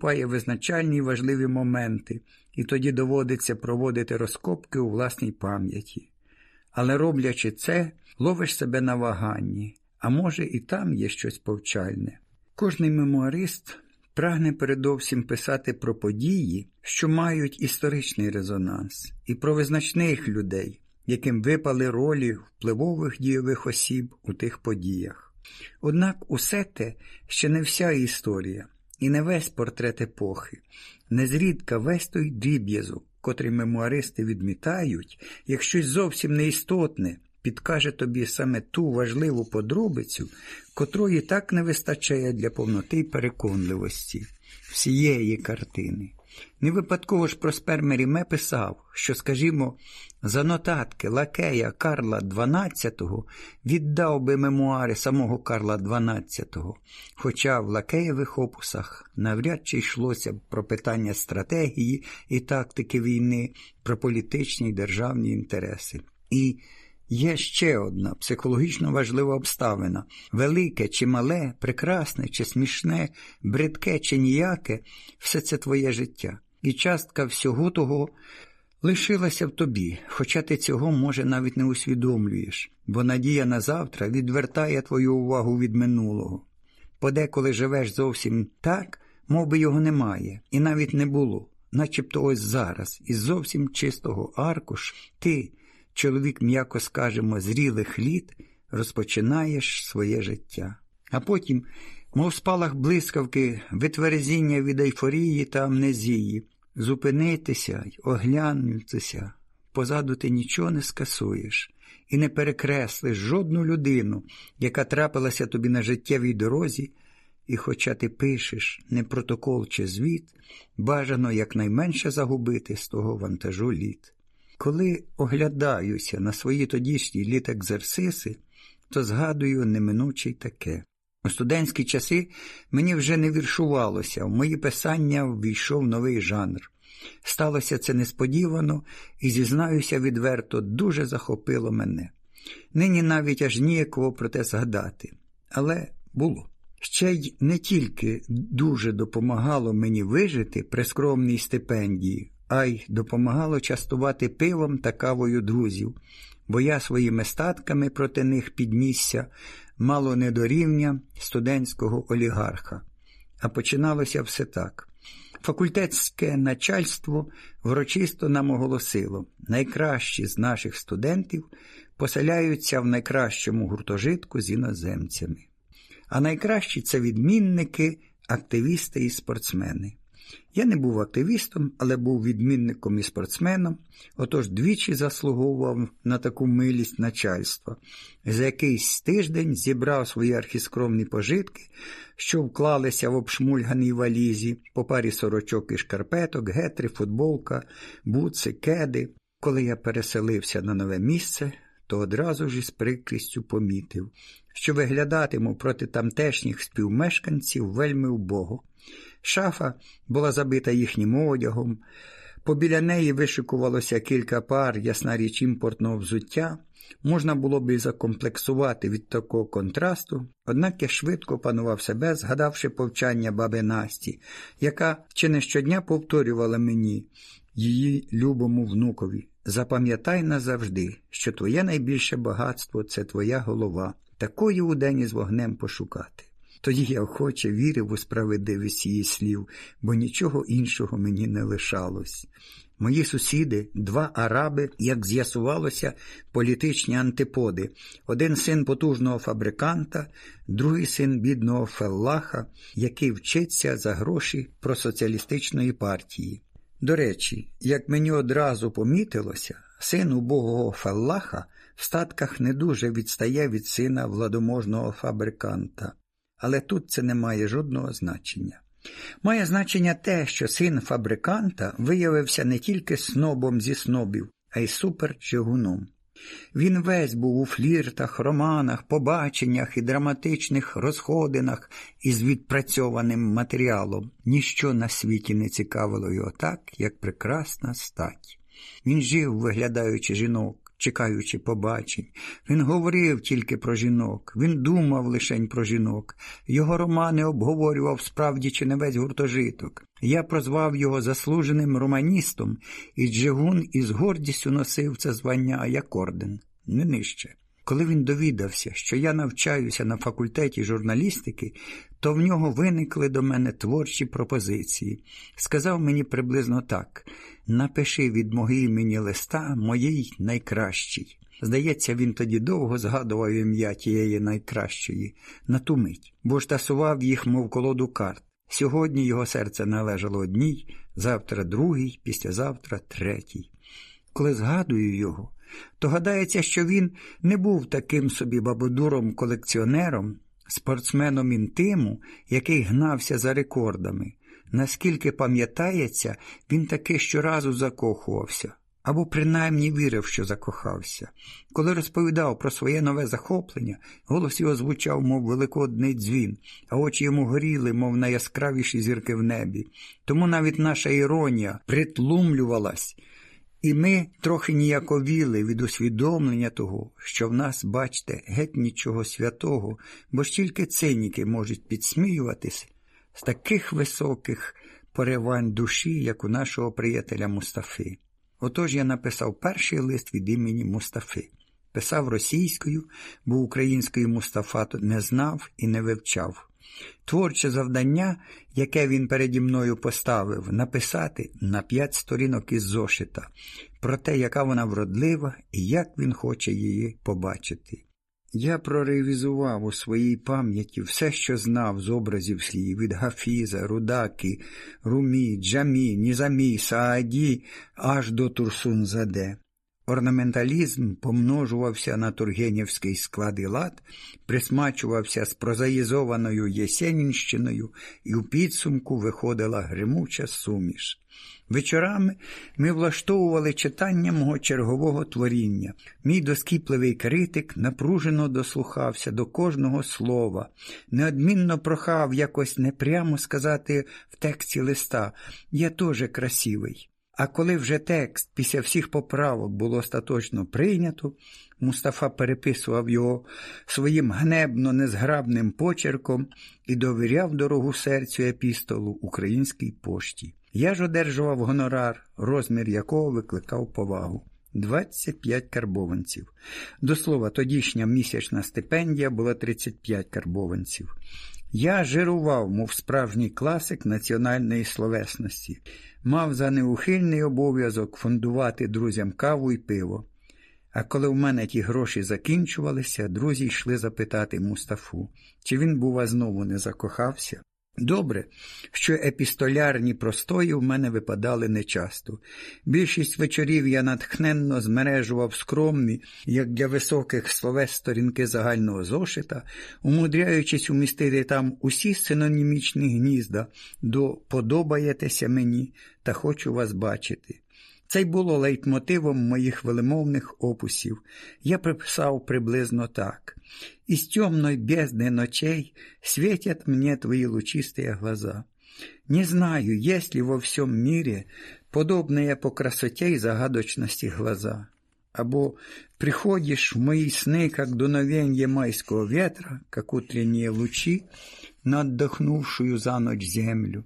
пає визначальні важливі моменти, і тоді доводиться проводити розкопки у власній пам'яті. Але роблячи це, ловиш себе на ваганні, а може, і там є щось повчальне. Кожний мемуарист прагне передовсім писати про події, що мають історичний резонанс, і про визначних людей, яким випали ролі впливових дійових осіб у тих подіях. Однак усе те ще не вся історія і не весь портрет епохи, незрідка весь той дріб'язок, котрий мемуаристи відмітають, як щось зовсім неістотне, підкаже тобі саме ту важливу подробицю, котрої так не вистачає для повноти й переконливості всієї картини. Не випадково ж про Проспер Меріме писав, що, скажімо, за нотатки лакея Карла XII віддав би мемуари самого Карла XII, хоча в лакеєвих опусах навряд чи йшлося б про питання стратегії і тактики війни, про політичні й державні інтереси. І Є ще одна психологічно важлива обставина велике чи мале, прекрасне чи смішне, бридке чи ніяке все це твоє життя. І частка всього того лишилася в тобі, хоча ти цього, може, навіть не усвідомлюєш, бо надія на завтра відвертає твою увагу від минулого. Подеколи живеш зовсім так, мов би його немає, і навіть не було, начебто ось зараз, із зовсім чистого аркуш, ти чоловік, м'яко скажемо, зрілих літ, розпочинаєш своє життя. А потім, мов спалах блискавки, витверезіння від ейфорії та амнезії, зупинитися й оглянутися. Позаду ти нічого не скасуєш і не перекреслиш жодну людину, яка трапилася тобі на життєвій дорозі, і, хоча ти пишеш не протокол чи звіт, бажано якнайменше загубити з того вантажу літ. Коли оглядаюся на свої тодішні літекзерсиси, то згадую неминуче й таке. У студентські часи мені вже не віршувалося, в мої писання ввійшов новий жанр. Сталося це несподівано і, зізнаюся відверто, дуже захопило мене. Нині навіть аж ніяково про те згадати. Але було. Ще й не тільки дуже допомагало мені вижити при скромній стипендії, а й допомагало частувати пивом та кавою друзів, бо я своїми статками проти них піднісся мало не до рівня студентського олігарха. А починалося все так. Факультетське начальство врочисто нам оголосило, найкращі з наших студентів поселяються в найкращому гуртожитку з іноземцями. А найкращі це відмінники, активісти і спортсмени. Я не був активістом, але був відмінником і спортсменом, отож двічі заслуговував на таку милість начальства. За якийсь тиждень зібрав свої архіскромні пожитки, що вклалися в обшмульганій валізі, по парі сорочок і шкарпеток, гетри, футболка, буци, кеди. Коли я переселився на нове місце, то одразу ж із прикрістю помітив, що виглядатиму проти тамтешніх співмешканців вельми убого. Шафа була забита їхнім одягом, побіля неї вишикувалося кілька пар, ясна річ імпортного взуття. Можна було б і закомплексувати від такого контрасту, однак я швидко панував себе, згадавши повчання баби Насті, яка чи не щодня повторювала мені, її любому внукові. Запам'ятай назавжди, що твоє найбільше багатство це твоя голова, такої у із вогнем пошукати. Тоді я охоче вірив у справедливість її слів, бо нічого іншого мені не лишалось. Мої сусіди, два араби, як з'ясувалося, політичні антиподи, один син потужного фабриканта, другий син бідного феллаха, який вчиться за гроші просоціалістичної партії. До речі, як мені одразу помітилося, син убогого феллаха в статках не дуже відстає від сина владоможного фабриканта але тут це не має жодного значення. Має значення те, що син фабриканта виявився не тільки снобом зі снобів, а й суперчигуном. Він весь був у фліртах, романах, побаченнях і драматичних розходинах із відпрацьованим матеріалом. Ніщо на світі не цікавило його так, як прекрасна стать. Він жив, виглядаючи жінок, чекаючи побачень. Він говорив тільки про жінок, він думав лишень про жінок. Його романи обговорював справді чи не весь гуртожиток. Я прозвав його заслуженим романістом, і Джигун із гордістю носив це звання як орден, не нижче. Коли він довідався, що я навчаюся на факультеті журналістики, то в нього виникли до мене творчі пропозиції. Сказав мені приблизно так: напиши від мого імені листа моїй найкращій. Здається, він тоді довго згадував ім'я тієї найкращої, на ту мить, бо ж тасував їх, мов колоду карт. Сьогодні його серце належало одній, завтра другій, післязавтра третій. Коли згадую його, то гадається, що він не був таким собі бабодуром-колекціонером, спортсменом інтиму, який гнався за рекордами. Наскільки пам'ятається, він таки щоразу закохувався. Або принаймні вірив, що закохався. Коли розповідав про своє нове захоплення, голос його звучав, мов великодний дзвін, а очі йому горіли, мов найяскравіші зірки в небі. Тому навіть наша іронія притлумлювалась, і ми трохи ніяковіли від усвідомлення того, що в нас, бачите, геть нічого святого, бо ж тільки циніки можуть підсміюватись з таких високих поривань душі, як у нашого приятеля Мустафи. Отож я написав перший лист від імені Мустафи. Писав російською, бо українською Мустафа не знав і не вивчав. Творче завдання, яке він переді мною поставив, написати на п'ять сторінок із зошита про те, яка вона вродлива і як він хоче її побачити. Я проревізував у своїй пам'яті все, що знав з образів слів від Гафіза, Рудаки, Румі, Джамі, Нізамі, Сааді аж до Турсунзаде. Орнаменталізм помножувався на Тургенівський склад і лад, присмачувався з прозаїзованою Єсенінщиною, і у підсумку виходила гримуча суміш. Вечорами ми влаштовували читання мого чергового творіння. Мій доскіпливий критик напружено дослухався до кожного слова, неодмінно прохав якось непрямо сказати в тексті листа Я теж красивий. А коли вже текст після всіх поправок було остаточно прийнято, Мустафа переписував його своїм гнебно незграбним почерком і довіряв дорогу серцю епістолу українській пошті. Я ж одержував гонорар, розмір якого викликав повагу. 25 карбованців. До слова, тодішня місячна стипендія була 35 карбованців. Я жирував, мов справжній класик національної словесності, мав за неухильний обов'язок фундувати друзям каву і пиво. А коли в мене ті гроші закінчувалися, друзі йшли запитати Мустафу, чи він, бува, знову не закохався. Добре, що епістолярні простої в мене випадали нечасто. Більшість вечорів я натхненно змережував скромні, як для високих словес сторінки загального зошита, умудряючись умістити там усі синонімічні гнізда до подобаєтеся мені та хочу вас бачити. Це й було лейтмотивом моїх велимовних опусів. Я приписав приблизно так. Из темной бездны ночей светят мне твои лучистые глаза. Не знаю, есть ли во всем мире подобные по красоте и загадочности глаза. Або приходишь в мои сны, как дуновенье майского ветра, как утренние лучи на отдохнувшую за ночь землю.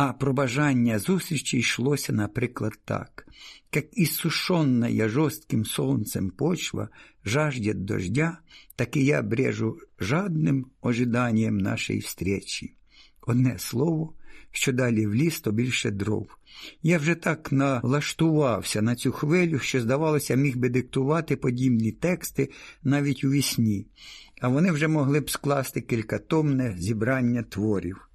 А про бажання зустрічі йшлося, наприклад, так. Как иссушенная жестким солнцем почва жаждет дождя, так и я брежу жадним ожиданням нашої встречі. Одне слово, що далі в ліс, то більше дров. Я вже так налаштувався на цю хвилю, що, здавалося, міг би диктувати подібні тексти навіть у вісні, а вони вже могли б скласти кількатомне зібрання творів.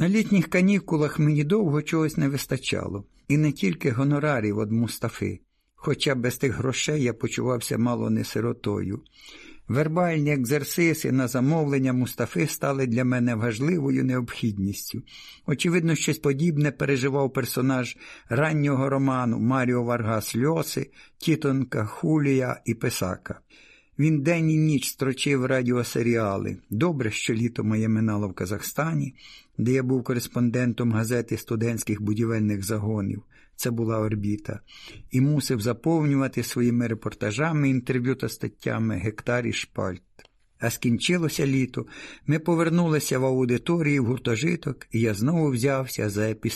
На літніх канікулах мені довго чогось не вистачало, і не тільки гонорарів від Мустафи, хоча без тих грошей я почувався мало не сиротою. Вербальні екзерсиси на замовлення Мустафи стали для мене важливою необхідністю. Очевидно, щось подібне переживав персонаж раннього роману Маріо Варгас Льоси, Тітонка, Хулія і Писака. Він день і ніч строчив радіосеріали. Добре, що літо моє минало в Казахстані, де я був кореспондентом газети студентських будівельних загонів. Це була орбіта, і мусив заповнювати своїми репортажами, інтерв'ю та статтями гектарі шпальт. А скінчилося літо. Ми повернулися в аудиторії в гуртожиток, і я знову взявся за епістолярну